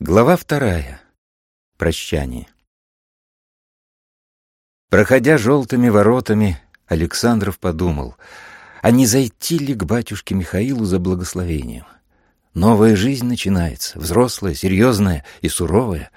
Глава вторая. Прощание. Проходя желтыми воротами, Александров подумал, а не зайти ли к батюшке Михаилу за благословением? Новая жизнь начинается, взрослая, серьезная и суровая.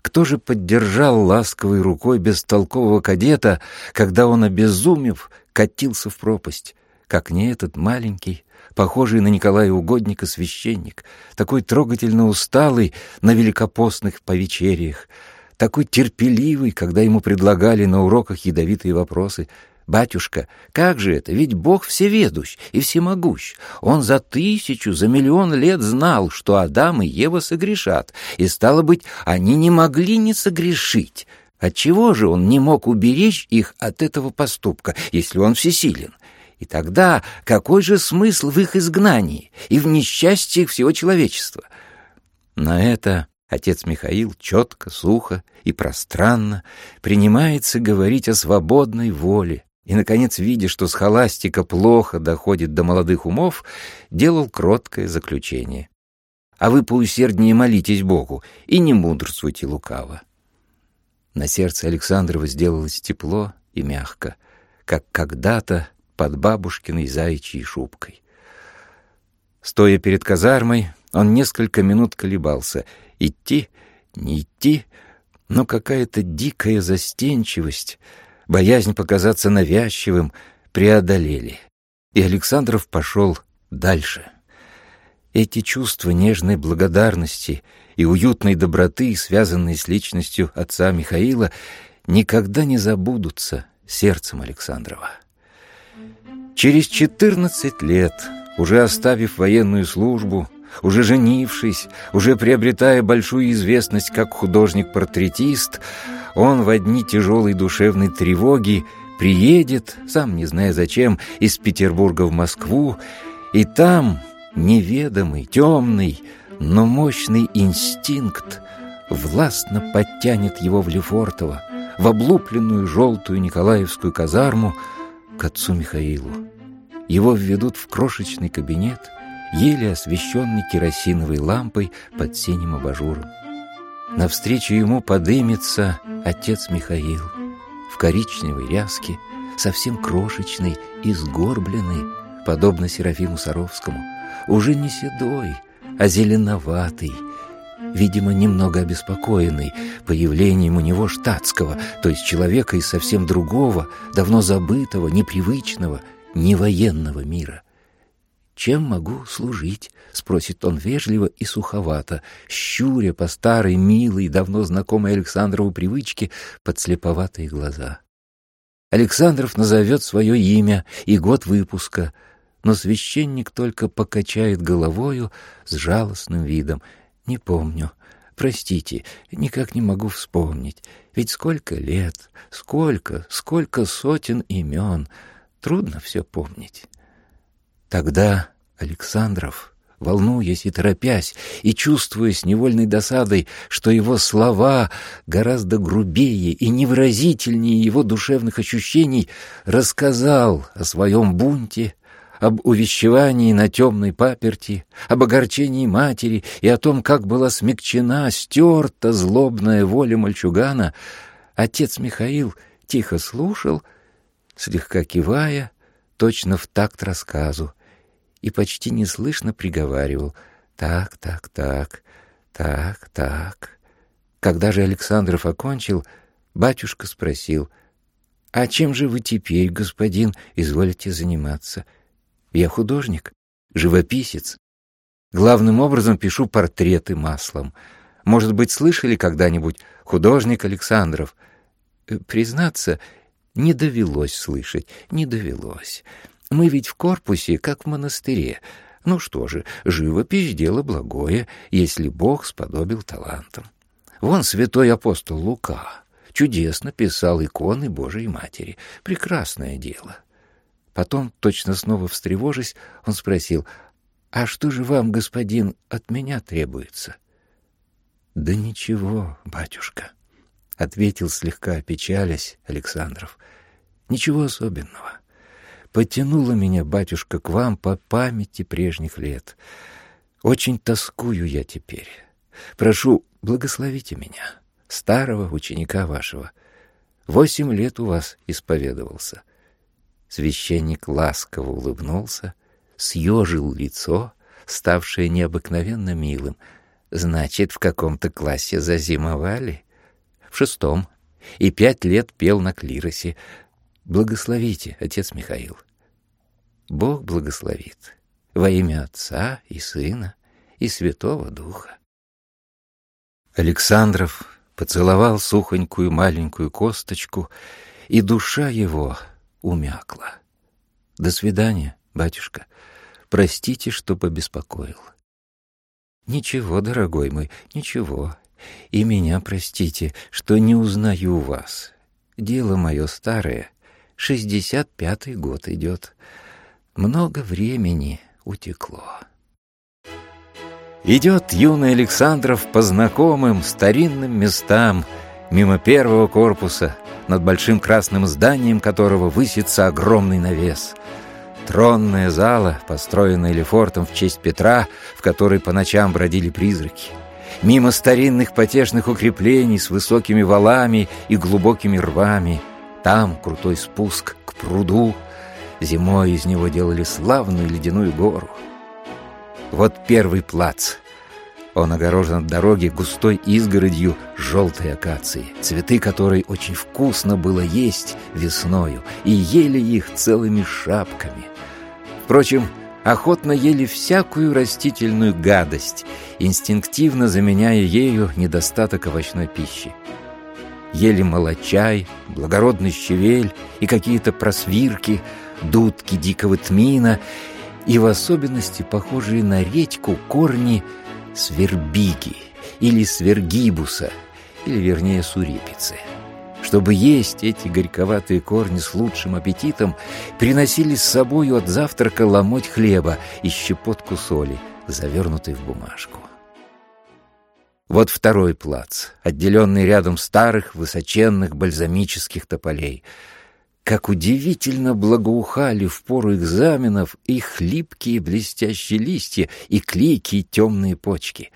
Кто же поддержал ласковой рукой бестолкового кадета, когда он, обезумев, катился в пропасть? Как не этот маленький, похожий на Николая Угодника священник, такой трогательно усталый на великопостных повечериях, такой терпеливый, когда ему предлагали на уроках ядовитые вопросы. «Батюшка, как же это? Ведь Бог всеведущ и всемогущ. Он за тысячу, за миллион лет знал, что Адам и Ева согрешат, и, стало быть, они не могли не согрешить». Отчего же он не мог уберечь их от этого поступка, если он всесилен? И тогда какой же смысл в их изгнании и в несчастьях всего человечества? На это отец Михаил четко, сухо и пространно принимается говорить о свободной воле, и, наконец, видя, что схоластика плохо доходит до молодых умов, делал кроткое заключение. «А вы поусерднее молитесь Богу и не мудрствуйте лукаво». На сердце Александрова сделалось тепло и мягко, как когда-то под бабушкиной заячьей шубкой. Стоя перед казармой, он несколько минут колебался. Идти, не идти, но какая-то дикая застенчивость, боязнь показаться навязчивым преодолели. И Александров пошел дальше. Эти чувства нежной благодарности и уютной доброты, связанные с личностью отца Михаила, никогда не забудутся сердцем Александрова. Через четырнадцать лет, уже оставив военную службу, уже женившись, уже приобретая большую известность как художник-портретист, он в одни тяжелой душевной тревоги приедет, сам не зная зачем, из Петербурга в Москву, и там неведомый, темный, но мощный инстинкт властно подтянет его в Лефортово, в облупленную желтую Николаевскую казарму, к отцу Михаилу. Его введут в крошечный кабинет, еле освещенный керосиновой лампой под синим абажуром. Навстречу ему подымется отец Михаил в коричневой ряске, совсем крошечный и сгорбленный, подобно Серафиму Саровскому, уже не седой, а зеленоватый, видимо, немного обеспокоенный появлением у него штатского, то есть человека из совсем другого, давно забытого, непривычного, невоенного мира. «Чем могу служить?» — спросит он вежливо и суховато, щуря по старой, милой, давно знакомой Александрову привычке подслеповатые глаза. Александров назовет свое имя и год выпуска, но священник только покачает головою с жалостным видом — не помню. Простите, никак не могу вспомнить. Ведь сколько лет, сколько, сколько сотен имен. Трудно все помнить. Тогда Александров, волнуясь и торопясь, и чувствуя с невольной досадой, что его слова гораздо грубее и невыразительнее его душевных ощущений, рассказал о своем бунте, об увещевании на темной паперти, об огорчении матери и о том, как была смягчена, стерта злобная воля мальчугана, отец Михаил тихо слушал, слегка кивая, точно в такт рассказу, и почти неслышно приговаривал «так, так, так, так, так». Когда же Александров окончил, батюшка спросил «А чем же вы теперь, господин, изволите заниматься?» Я художник, живописец. Главным образом пишу портреты маслом. Может быть, слышали когда-нибудь художник Александров? Э, признаться, не довелось слышать, не довелось. Мы ведь в корпусе, как в монастыре. Ну что же, живопись — дело благое, если Бог сподобил талантом. Вон святой апостол Лука чудесно писал иконы Божией Матери. Прекрасное дело. Потом, точно снова встревожись, он спросил, «А что же вам, господин, от меня требуется?» «Да ничего, батюшка», — ответил слегка опечалясь Александров. «Ничего особенного. Потянуло меня, батюшка, к вам по памяти прежних лет. Очень тоскую я теперь. прошу, благословите меня, старого ученика вашего. Восемь лет у вас исповедовался». Священник ласково улыбнулся, съежил лицо, ставшее необыкновенно милым. «Значит, в каком-то классе зазимовали?» «В шестом. И пять лет пел на клиросе. Благословите, отец Михаил». «Бог благословит во имя Отца и Сына и Святого Духа». Александров поцеловал сухонькую маленькую косточку, и душа его умякла. «До свидания, батюшка. Простите, что побеспокоил». «Ничего, дорогой мой, ничего. И меня простите, что не узнаю вас. Дело мое старое. Шестьдесят пятый год идет. Много времени утекло». Идет юный Александров по знакомым старинным местам, мимо первого корпуса, над большим красным зданием которого высится огромный навес. Тронная зала, построенная Лефортом в честь Петра, в которой по ночам бродили призраки. Мимо старинных потешных укреплений с высокими валами и глубокими рвами. Там крутой спуск к пруду. Зимой из него делали славную ледяную гору. Вот первый плац. Он огорожен от дороги густой изгородью желтой акации, цветы которой очень вкусно было есть весною, и ели их целыми шапками. Впрочем, охотно ели всякую растительную гадость, инстинктивно заменяя ею недостаток овощной пищи. Ели молочай, благородный щавель и какие-то просвирки, дудки дикого тмина — и в особенности похожие на редьку корни свербиги или свергибуса, или вернее сурипицы. Чтобы есть эти горьковатые корни с лучшим аппетитом, приносили с собою от завтрака ломоть хлеба и щепотку соли, завернутой в бумажку. Вот второй плац, отделенный рядом старых высоченных бальзамических тополей — как удивительно благоухали в пору экзаменов их хлипкие блестящие листья и клейкие темные почки.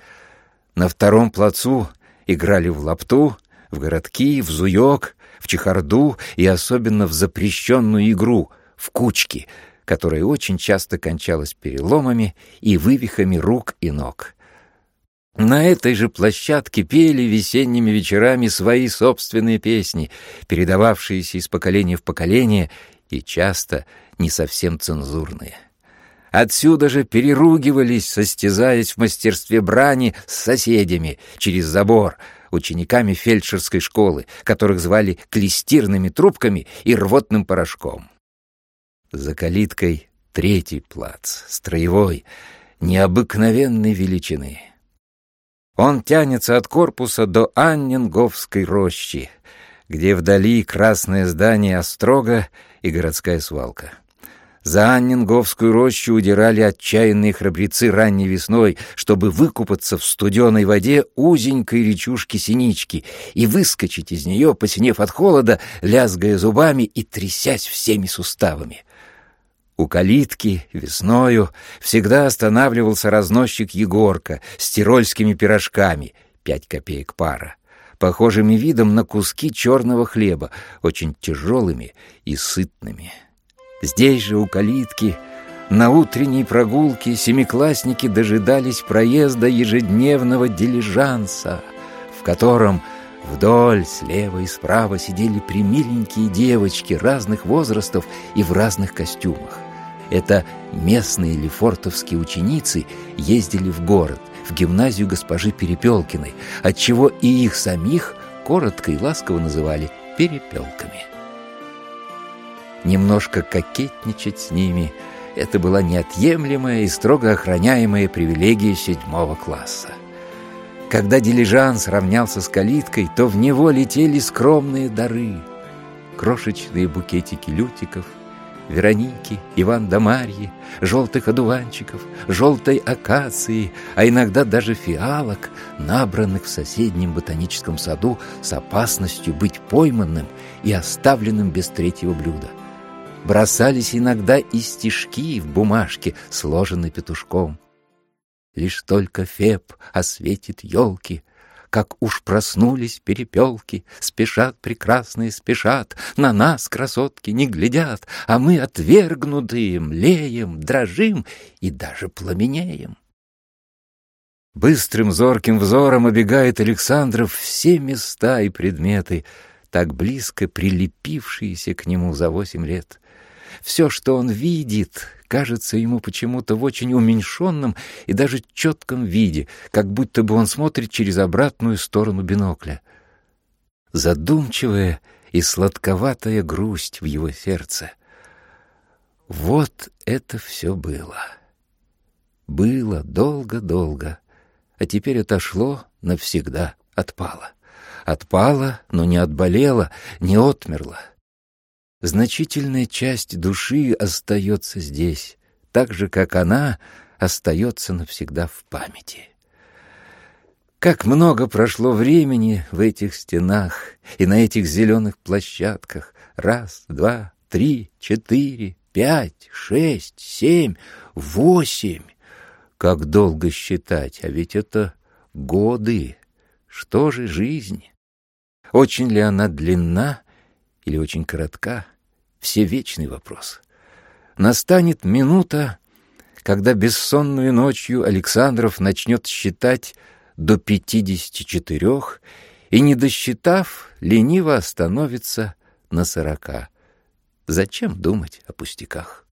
На втором плацу играли в лапту, в городки, в зуёк, в чехарду и особенно в запрещенную игру — в кучки, которая очень часто кончалась переломами и вывихами рук и ног. На этой же площадке пели весенними вечерами свои собственные песни, передававшиеся из поколения в поколение и часто не совсем цензурные. Отсюда же переругивались, состязаясь в мастерстве брани с соседями через забор, учениками фельдшерской школы, которых звали клестирными трубками и рвотным порошком. За калиткой третий плац, строевой, необыкновенной величины — он тянется от корпуса до Анненговской рощи, где вдали красное здание острога и городская свалка. За Анненговскую рощу удирали отчаянные храбрецы ранней весной, чтобы выкупаться в студеной воде узенькой речушки Синички и выскочить из нее, посинев от холода, лязгая зубами и трясясь всеми суставами. У калитки весною всегда останавливался разносчик Егорка с тирольскими пирожками, пять копеек пара, похожими видом на куски черного хлеба, очень тяжелыми и сытными. Здесь же у калитки на утренней прогулке семиклассники дожидались проезда ежедневного дилижанса, в котором Вдоль, слева и справа сидели примиленькие девочки разных возрастов и в разных костюмах. Это местные лефортовские ученицы ездили в город, в гимназию госпожи Перепелкиной, отчего и их самих коротко и ласково называли «перепелками». Немножко кокетничать с ними — это была неотъемлемая и строго охраняемая привилегия седьмого класса. Когда дилижанс равнялся с калиткой, то в него летели скромные дары. Крошечные букетики лютиков — Вероники, Иван да Марьи, желтых одуванчиков, желтой акации, а иногда даже фиалок, набранных в соседнем ботаническом саду с опасностью быть пойманным и оставленным без третьего блюда. Бросались иногда и стишки в бумажке, сложенной петушком. Лишь только Феб осветит елки, Как уж проснулись перепелки, Спешат прекрасные, спешат, На нас, красотки, не глядят, А мы отвергнутые млеем, Дрожим и даже пламенеем. Быстрым зорким взором обегает Александров все места и предметы, так близко прилепившиеся к нему за восемь лет. Все, что он видит, кажется ему почему-то в очень уменьшенном и даже четком виде, как будто бы он смотрит через обратную сторону бинокля. Задумчивая и сладковатая грусть в его сердце. Вот это все было. Было долго-долго а теперь отошло навсегда, отпало. Отпало, но не отболело, не отмерло. Значительная часть души остается здесь, так же, как она остается навсегда в памяти. Как много прошло времени в этих стенах и на этих зеленых площадках. Раз, два, три, четыре, пять, шесть, семь, восемь. Как долго считать, а ведь это годы. Что же жизнь? Очень ли она длинна или очень коротка? Все вечный вопрос. Настанет минута, когда бессонную ночью Александров начнет считать до пятидесяти четырех и, не досчитав, лениво остановится на сорока. Зачем думать о пустяках?